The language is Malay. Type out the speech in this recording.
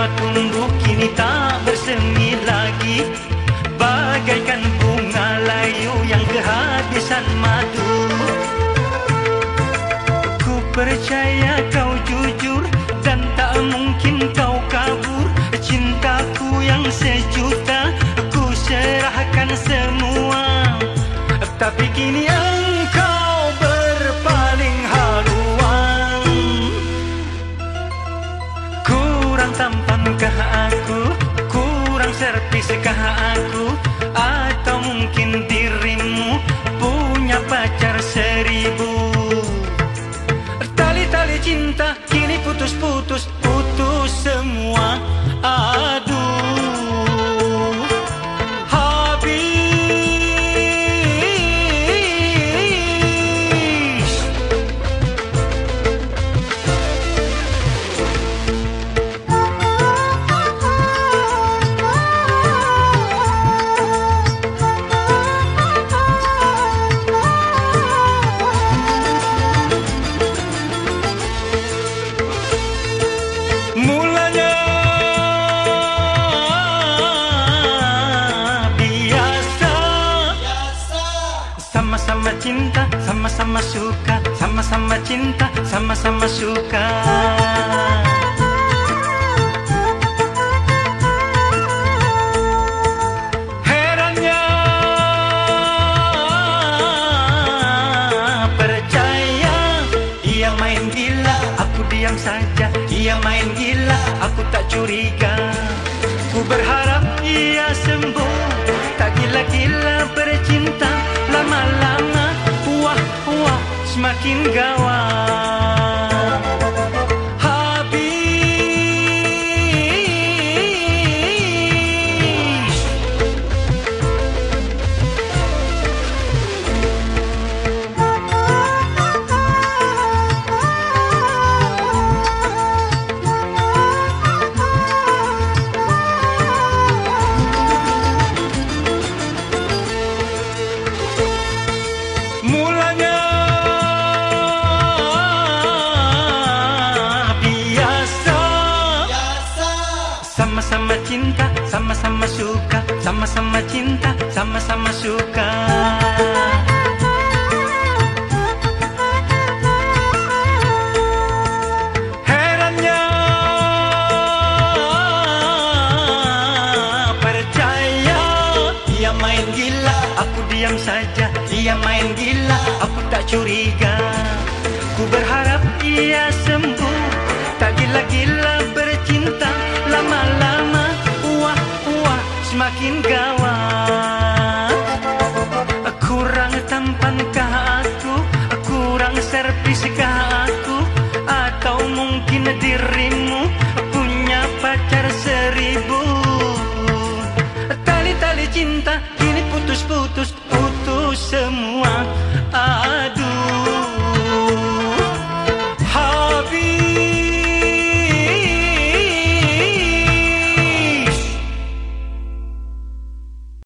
হাত Serviskah aku? Atau mungkin dirimu Punya pacar seribu? Tali-tali cinta kini putus-putus Sama-sama cinta, sama-sama suka Sama-sama cinta, sama-sama suka. Herannya percaya Ia main gila, aku diam saja. Ia main gila, aku tak curiga. Ku berharap ia sembuh gila-gila bercinta Lama-lama, wah-wah semakin gawat sama-sama suka Sama-sama cinta, sama-sama suka. Herannya percaya Ia main gila, aku diam saja Ia main gila, aku tak curiga. Ku berharap ia sembuh. Tak gila-gila bercinta makin gawat. Kurang tampankah aku? Kurang serviskah aku? Atau mungkin dirimu Punya pacar seribu? Tali-tali cinta Kini putus-putus.